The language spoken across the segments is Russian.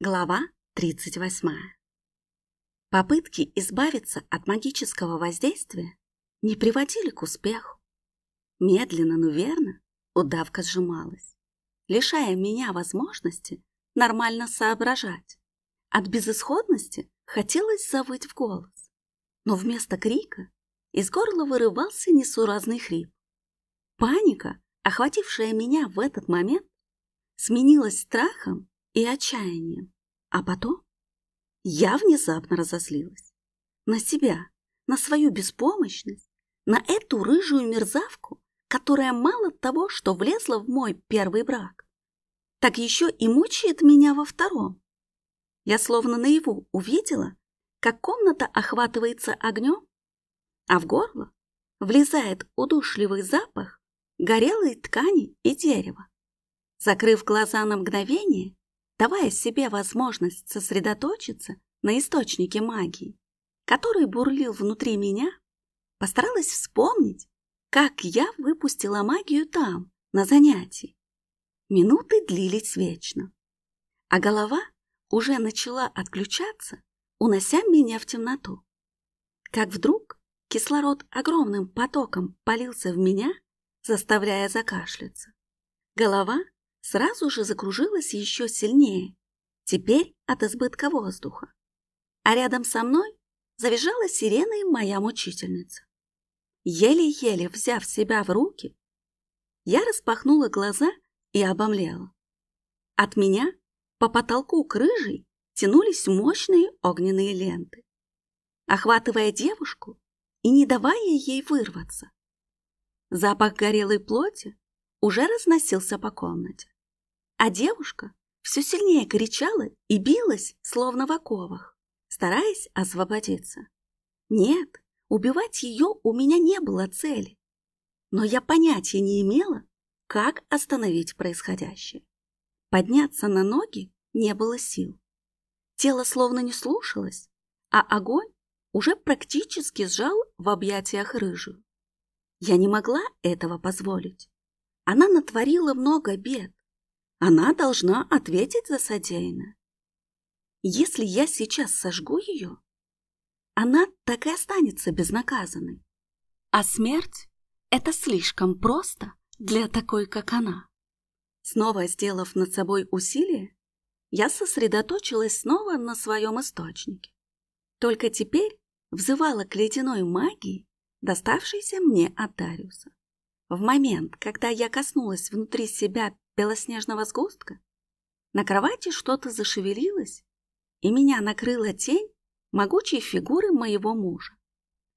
Глава 38. Попытки избавиться от магического воздействия не приводили к успеху. Медленно, но верно удавка сжималась, лишая меня возможности нормально соображать. От безысходности хотелось завыть в голос, но вместо крика из горла вырывался несуразный хрип. Паника, охватившая меня в этот момент, сменилась страхом и отчаянием. А потом я внезапно разозлилась. На себя, на свою беспомощность, на эту рыжую мерзавку, которая мало того, что влезла в мой первый брак, так еще и мучает меня во втором. Я словно наяву увидела, как комната охватывается огнем, а в горло влезает удушливый запах горелой ткани и дерева. Закрыв глаза на мгновение, давая себе возможность сосредоточиться на источнике магии, который бурлил внутри меня, постаралась вспомнить, как я выпустила магию там, на занятии. Минуты длились вечно, а голова уже начала отключаться, унося меня в темноту. Как вдруг кислород огромным потоком полился в меня, заставляя закашляться. Голова сразу же закружилась еще сильнее, теперь от избытка воздуха. А рядом со мной завизжала сиреной моя мучительница. Еле-еле взяв себя в руки, я распахнула глаза и обомлела. От меня по потолку крыжей тянулись мощные огненные ленты, охватывая девушку и не давая ей вырваться. Запах горелой плоти уже разносился по комнате. А девушка все сильнее кричала и билась, словно в оковах, стараясь освободиться. Нет, убивать ее у меня не было цели. Но я понятия не имела, как остановить происходящее. Подняться на ноги не было сил. Тело словно не слушалось, а огонь уже практически сжал в объятиях рыжую. Я не могла этого позволить. Она натворила много бед, она должна ответить за содеянное. Если я сейчас сожгу ее, она так и останется безнаказанной. А смерть — это слишком просто для такой, как она. Снова сделав над собой усилие, я сосредоточилась снова на своем источнике. Только теперь взывала к ледяной магии, доставшейся мне от Дариуса. В момент, когда я коснулась внутри себя белоснежного сгустка, на кровати что-то зашевелилось, и меня накрыла тень могучей фигуры моего мужа.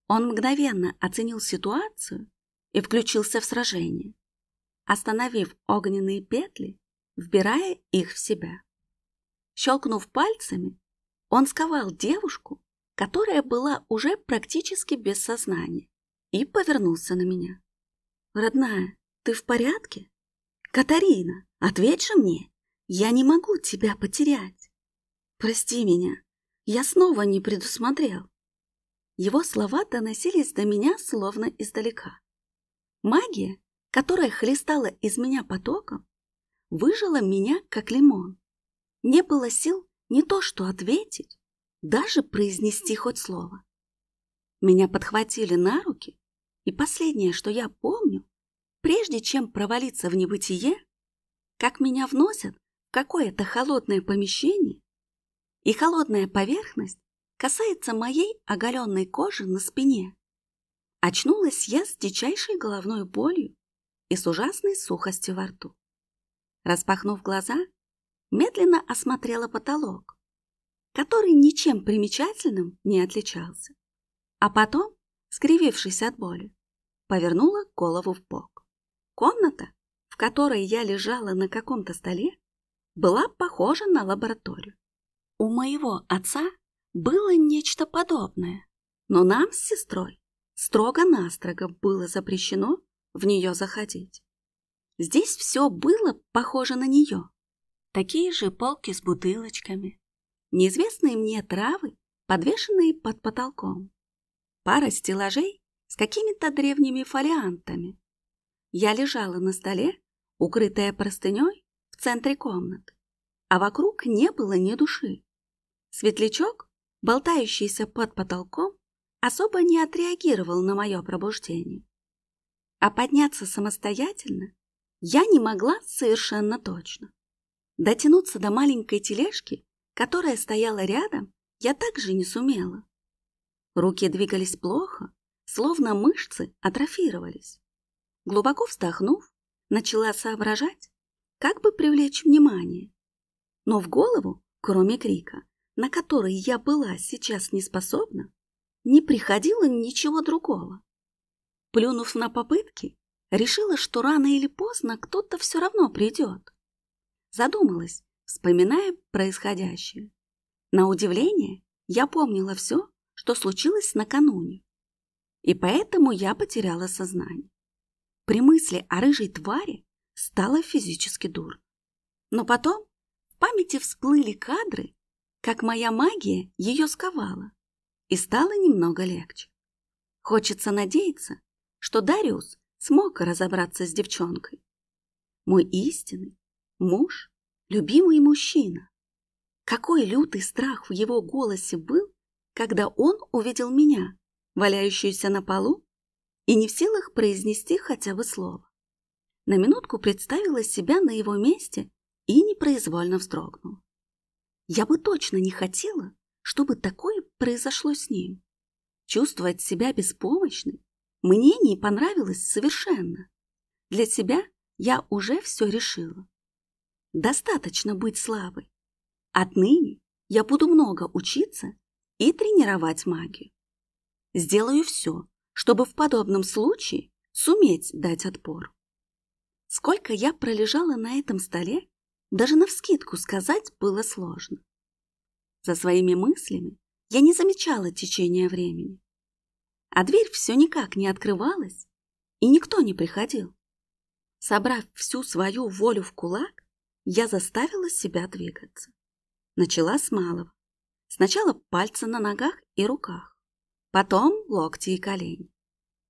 Он мгновенно оценил ситуацию и включился в сражение, остановив огненные петли, вбирая их в себя. Щелкнув пальцами, он сковал девушку, которая была уже практически без сознания, и повернулся на меня. «Родная, ты в порядке?» Катарина, ответь же мне, я не могу тебя потерять. Прости меня, я снова не предусмотрел. Его слова доносились до меня словно издалека. Магия, которая хлестала из меня потоком, выжила меня, как лимон. Не было сил не то что ответить, даже произнести хоть слово. Меня подхватили на руки, и последнее, что я помню, Прежде чем провалиться в небытие, как меня вносят в какое-то холодное помещение, и холодная поверхность касается моей оголенной кожи на спине. Очнулась я с дичайшей головной болью и с ужасной сухостью во рту. Распахнув глаза, медленно осмотрела потолок, который ничем примечательным не отличался. А потом, скривившись от боли, повернула голову в бок. Комната, в которой я лежала на каком-то столе, была похожа на лабораторию. У моего отца было нечто подобное, но нам с сестрой строго-настрого было запрещено в нее заходить. Здесь все было похоже на нее. Такие же полки с бутылочками, неизвестные мне травы, подвешенные под потолком, пара стеллажей с какими-то древними фолиантами, я лежала на столе, укрытая простыней в центре комнаты. а вокруг не было ни души. Светлячок, болтающийся под потолком, особо не отреагировал на мое пробуждение. А подняться самостоятельно я не могла совершенно точно. Дотянуться до маленькой тележки, которая стояла рядом, я также не сумела. Руки двигались плохо, словно мышцы атрофировались. Глубоко вздохнув, начала соображать, как бы привлечь внимание. Но в голову, кроме крика, на который я была сейчас не способна, не приходило ничего другого. Плюнув на попытки, решила, что рано или поздно кто-то все равно придет. Задумалась, вспоминая происходящее. На удивление, я помнила все, что случилось накануне. И поэтому я потеряла сознание. При мысли о рыжей твари стало физически дурно. Но потом в памяти всплыли кадры, как моя магия ее сковала, и стало немного легче. Хочется надеяться, что Дариус смог разобраться с девчонкой. Мой истинный муж, любимый мужчина. Какой лютый страх в его голосе был, когда он увидел меня, валяющуюся на полу, и не в силах произнести хотя бы слово. На минутку представила себя на его месте и непроизвольно вздрогнула. Я бы точно не хотела, чтобы такое произошло с ним. Чувствовать себя беспомощной мне не понравилось совершенно. Для себя я уже все решила. Достаточно быть слабой. Отныне я буду много учиться и тренировать магию. Сделаю все, чтобы в подобном случае суметь дать отпор. Сколько я пролежала на этом столе, даже навскидку сказать было сложно. За своими мыслями я не замечала течения времени. А дверь все никак не открывалась, и никто не приходил. Собрав всю свою волю в кулак, я заставила себя двигаться. Начала с малого. Сначала пальцы на ногах и руках, потом локти и колени.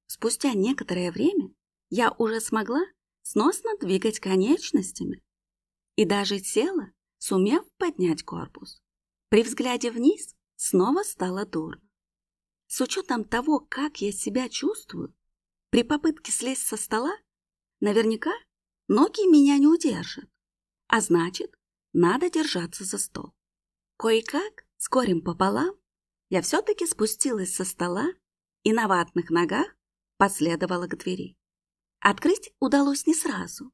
Спустя некоторое время я уже смогла сносно двигать конечностями и даже села, сумев поднять корпус. При взгляде вниз снова стало дурно. С учетом того, как я себя чувствую, при попытке слезть со стола, наверняка ноги меня не удержат, а значит, надо держаться за стол. Кое-как, с корем пополам, я все-таки спустилась со стола и на ватных ногах последовала к двери. Открыть удалось не сразу,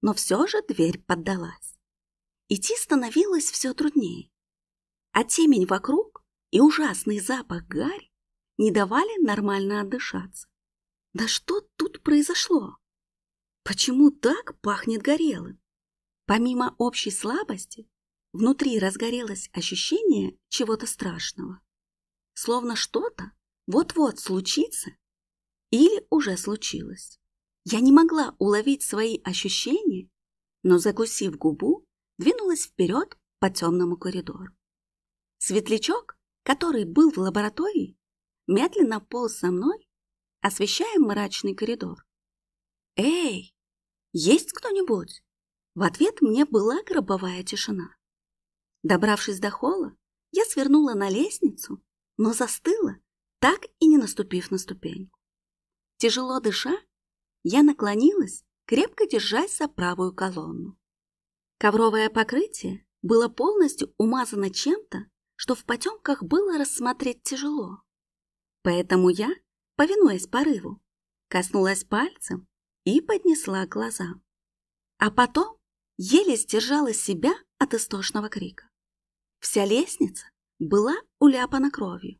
но все же дверь поддалась. Идти становилось все труднее, а темень вокруг и ужасный запах гари не давали нормально отдышаться. Да что тут произошло? Почему так пахнет горелым? Помимо общей слабости, внутри разгорелось ощущение чего-то страшного. Словно что-то вот-вот случится или уже случилось. Я не могла уловить свои ощущения, но, закусив губу, двинулась вперед по темному коридору. Светлячок, который был в лаборатории, медленно полз со мной, освещая мрачный коридор. «Эй, есть кто-нибудь?» В ответ мне была гробовая тишина. Добравшись до холла, я свернула на лестницу, но застыла, так и не наступив на ступеньку. Тяжело дыша, я наклонилась, крепко держась за правую колонну. Ковровое покрытие было полностью умазано чем-то, что в потемках было рассмотреть тяжело. Поэтому я, повинуясь порыву, коснулась пальцем и поднесла к глазам. А потом еле сдержала себя от истошного крика. Вся лестница была уляпана кровью.